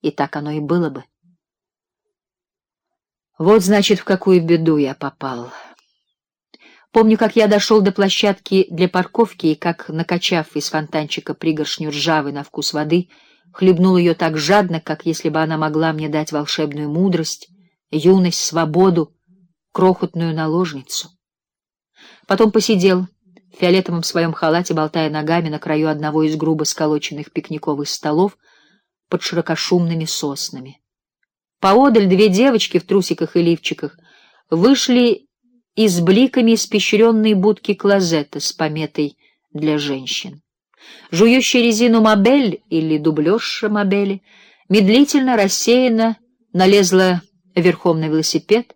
и так оно и было бы. Вот, значит, в какую беду я попал. Помню, как я дошел до площадки для парковки и как, накачав из фонтанчика пригоршню ржавой на вкус воды, хлебнул ее так жадно, как если бы она могла мне дать волшебную мудрость, юность, свободу, крохотную наложницу. Потом посидел в фиолетовом своем халате, болтая ногами на краю одного из грубо сколоченных пикниковых столов под широкошумными соснами. Поодаль две девочки в трусиках и лифчиках вышли из бликами испещренной будки клозета с пометой для женщин. Жующая резину мобель или дублерша мобели медлительно, рассеянно налезла верхом на велосипед,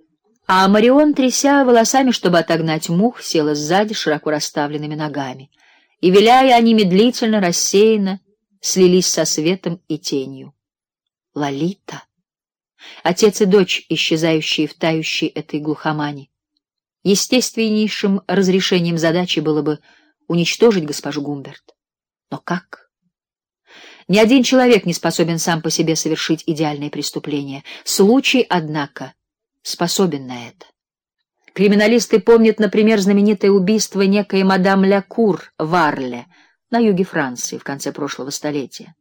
а Марион, тряся волосами, чтобы отогнать мух, села сзади широко расставленными ногами. И, виляя, они медлительно, рассеянно слились со светом и тенью. Лолита. Отец и дочь, исчезающие в тающей этой глухомани. Естественнейшим разрешением задачи было бы уничтожить госпожу Гумберт. Но как? Ни один человек не способен сам по себе совершить идеальное преступление. Случай, однако, способен на это. Криминалисты помнят, например, знаменитое убийство некой мадам Лякур в Арле на юге Франции в конце прошлого столетия.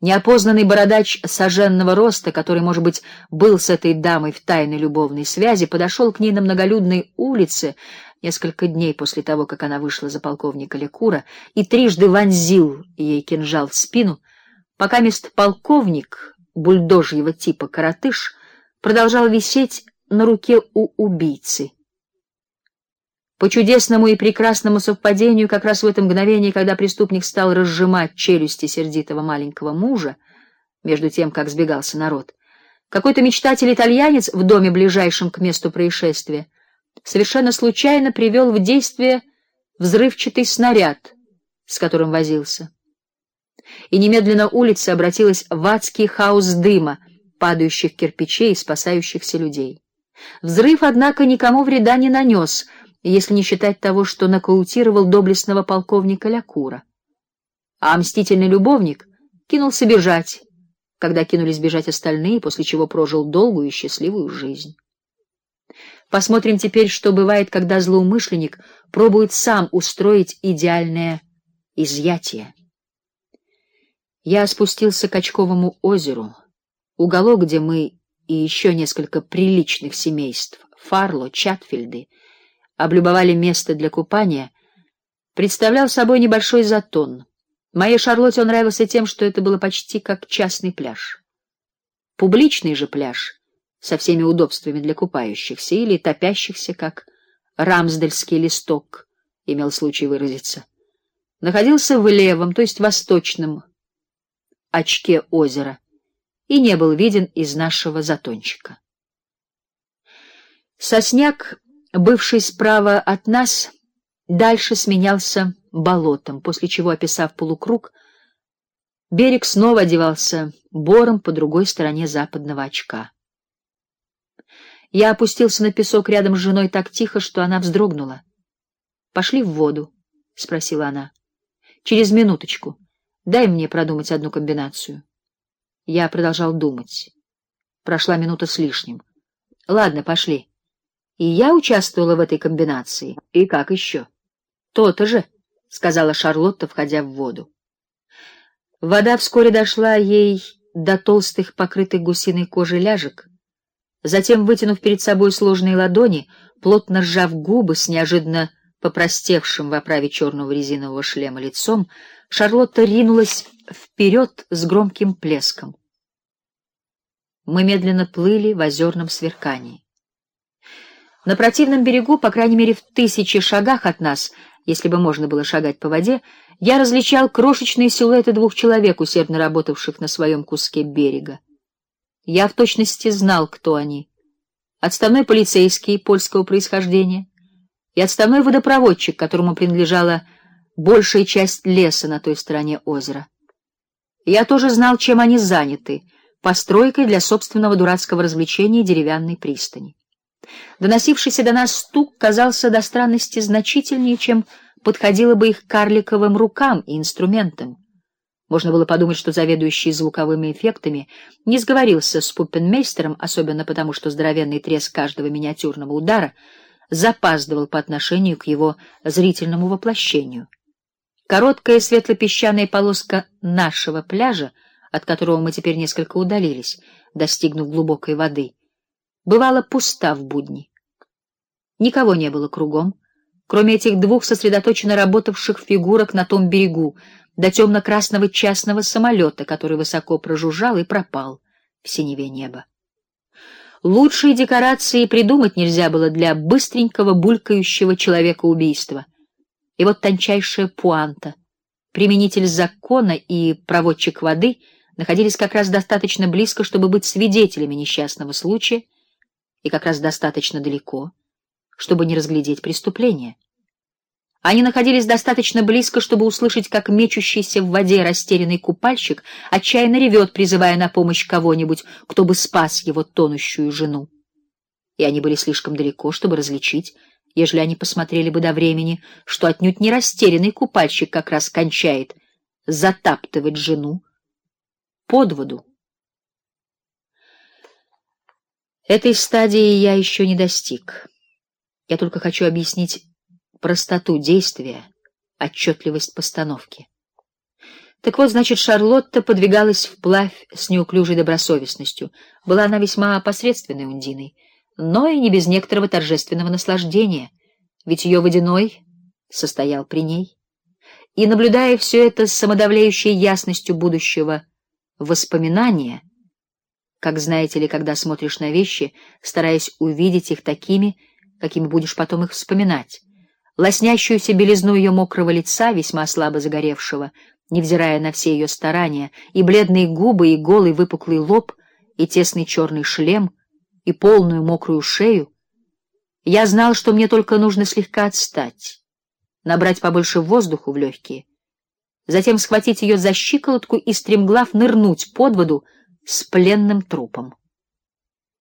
Неопознанный бородач соженного роста, который, может быть, был с этой дамой в тайной любовной связи, подошел к ней на многолюдной улице несколько дней после того, как она вышла за полковника Лекура, и трижды вонзил ей кинжал в спину, пока мест полковник бульдожьего типа коротыш продолжал висеть на руке у убийцы. По чудесному и прекрасному совпадению, как раз в это мгновение, когда преступник стал разжимать челюсти сердитого маленького мужа, между тем, как сбегался народ, какой-то мечтатель-итальянец в доме, ближайшем к месту происшествия, совершенно случайно привел в действие взрывчатый снаряд, с которым возился. И немедленно улица обратилась в адский хаос дыма, падающих кирпичей и спасающихся людей. Взрыв, однако, никому вреда не нанес, если не считать того, что нокаутировал доблестного полковника Лякура. А мстительный любовник кинулся бежать, когда кинулись бежать остальные, после чего прожил долгую и счастливую жизнь. Посмотрим теперь, что бывает, когда злоумышленник пробует сам устроить идеальное изъятие. Я спустился к Очковому озеру, уголок, где мы и еще несколько приличных семейств, Фарло, Чатфилды, облюбовали место для купания, представлял собой небольшой затон. Моей Шарлотте он нравился тем, что это было почти как частный пляж. Публичный же пляж со всеми удобствами для купающихся или топящихся, как рамсдельский листок, имел случай выразиться, находился в левом, то есть восточном очке озера и не был виден из нашего затончика. Сосняк, бывший справа от нас, дальше сменялся болотом, после чего, описав полукруг, берег снова одевался бором по другой стороне западного очка. Я опустился на песок рядом с женой так тихо, что она вздрогнула. Пошли в воду, спросила она. Через минуточку. Дай мне продумать одну комбинацию. Я продолжал думать. Прошла минута с лишним. Ладно, пошли. И я участвовала в этой комбинации. И как еще? То-то же, сказала Шарлотта, входя в воду. Вода вскоре дошла ей до толстых, покрытых гусиной кожей ляжек. Затем, вытянув перед собой сложные ладони, плотно сжав губы с неожиданно попростевшим в оправе черного резинового шлема лицом, Шарлотта ринулась вперед с громким плеском. Мы медленно плыли в озерном сверкании. На противном берегу, по крайней мере, в тысячи шагах от нас, если бы можно было шагать по воде, я различал крошечные силуэты двух человек, усердно работавших на своем куске берега. Я в точности знал, кто они: отставной полицейский польского происхождения и отставной водопроводчик, которому принадлежала большая часть леса на той стороне озера. Я тоже знал, чем они заняты постройкой для собственного дурацкого развлечения деревянной пристани. Доносившийся до нас стук казался до странности значительнее, чем подходило бы их карликовым рукам и инструментам. Можно было подумать, что заведующий звуковыми эффектами не сговорился с пуппенмейстером, особенно потому, что здоровенный треск каждого миниатюрного удара запаздывал по отношению к его зрительному воплощению. Короткая светло-песчаная полоска нашего пляжа, от которого мы теперь несколько удалились, достигнув глубокой воды, бывала пуста в будни. Никого не было кругом, кроме этих двух сосредоточенно работавших фигурок на том берегу, до темно-красного частного самолета, который высоко прожужжал и пропал в синеве неба. Лучшие декорации придумать нельзя было для быстренького булькающего человека-убийства. И вот тончайшая пуанта. Применитель закона и проводчик воды находились как раз достаточно близко, чтобы быть свидетелями несчастного случая, и как раз достаточно далеко, чтобы не разглядеть преступление. Они находились достаточно близко, чтобы услышать, как мечущийся в воде растерянный купальщик отчаянно ревет, призывая на помощь кого-нибудь, кто бы спас его тонущую жену. И они были слишком далеко, чтобы различить, ежели они посмотрели бы до времени, что отнюдь не растерянный купальщик как раз кончает затаптывать жену под воду. Этой стадии я еще не достиг. Я только хочу объяснить простоту действия, отчетливость постановки. Так вот, значит, Шарлотта подвигалась вплавь с неуклюжей добросовестностью. Была она весьма посредственной ундиной, но и не без некоторого торжественного наслаждения, ведь ее водяной состоял при ней. И наблюдая все это с самодавляющей ясностью будущего воспоминания, как знаете ли, когда смотришь на вещи, стараясь увидеть их такими, какими будешь потом их вспоминать, лоснящуюся белизну ее мокрого лица, весьма слабо загоревшего, невзирая на все ее старания, и бледные губы, и голый выпуклый лоб, и тесный черный шлем, и полную мокрую шею, я знал, что мне только нужно слегка отстать, набрать побольше воздуху в легкие, затем схватить ее за щиколотку и стремглав нырнуть под воду с пленным трупом.